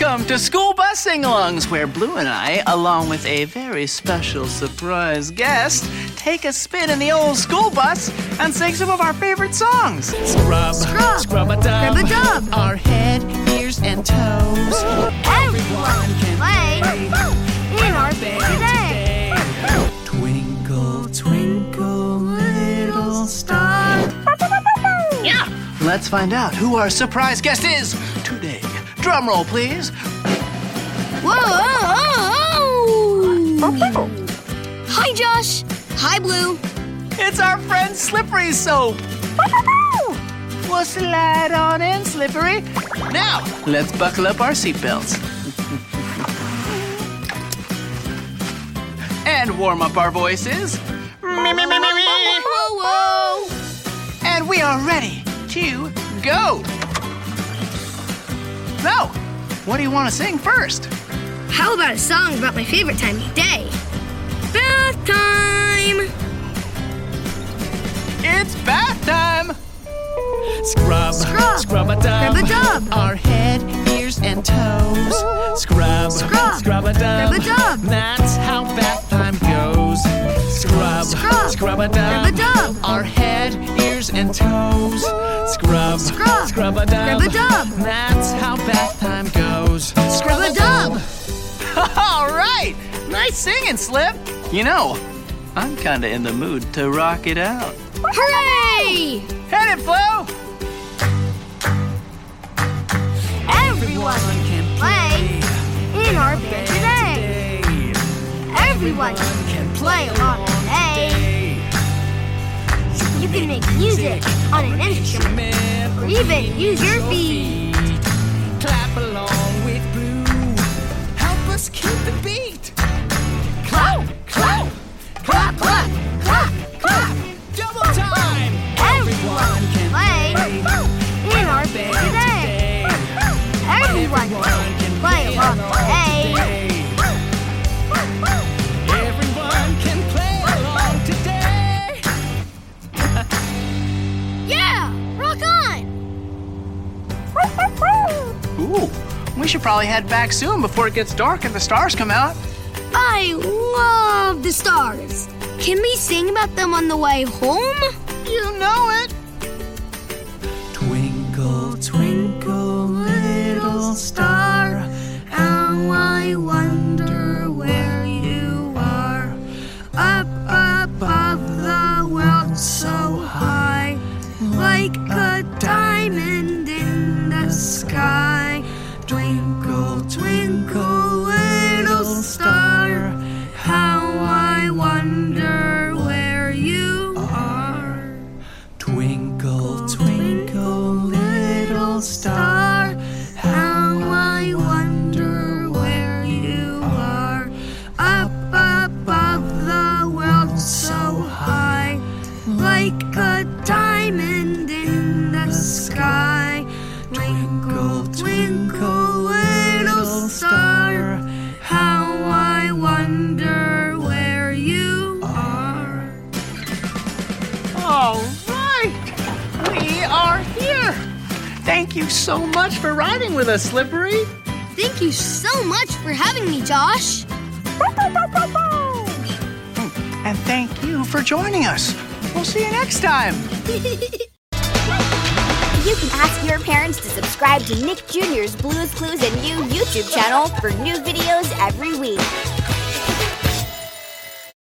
Welcome to School Bus Sing-Alongs, where Blue and I, along with a very special surprise guest, take a spin in the old school bus and sing some of our favorite songs. Scrub, Scrub. scrub a dub, Scrub a dub. Our head, ears, and toes. Everyone can play in our band today. Twinkle, twinkle, little star. Yeah. Let's find out who our surprise guest is today. Drum roll, please. Whoa, whoa, whoa, whoa. Hi, Josh. Hi, Blue. It's our friend Slippery Soap. We'll slide on in, Slippery. Now, let's buckle up our seatbelts. and warm up our voices. Me, me, me, me, me. Whoa, whoa. And we are ready to go. So, what do you want to sing first? How about a song about my favorite time of day? Bath time. It's bath time. Scrub, Scrub. scrub a dub, Scrub a dub. Our head, ears, and toes. Scrub, Scrub. scrub a dub, Scrub a dub. That's how bath time goes. Scrub, Scrub. scrub a dub, Scrub a dub. Our head, ears, and toes. Scrub, Scrub. scrub a dub, Scrub a dub. That's how bath time goes. Scrub a dub. All right. Nice singing, Slip. You know, I'm kind of in the mood to rock it out. Hooray! Hit it, Flo. Everyone can play in our band today. Everyone can play along. You can make music on an instrument or even use your feet. Should probably head back soon before it gets dark and the stars come out. I love the stars. Can we sing about them on the way home? You know it. Twinkle, twinkle, little star, how I wonder where you are. Up above the world so high, like a diamond in the sky. Like a diamond in the sky. Twinkle, twinkle, little star, how I wonder where you are. All right. We are here. Thank you so much for riding with us, Slippery. Thank you so much for having me, Josh. And thank you for joining us. We'll see you next time. You can ask your parents to subscribe to Nick Jr.'s Blue's Clues and You YouTube channel for new videos every week.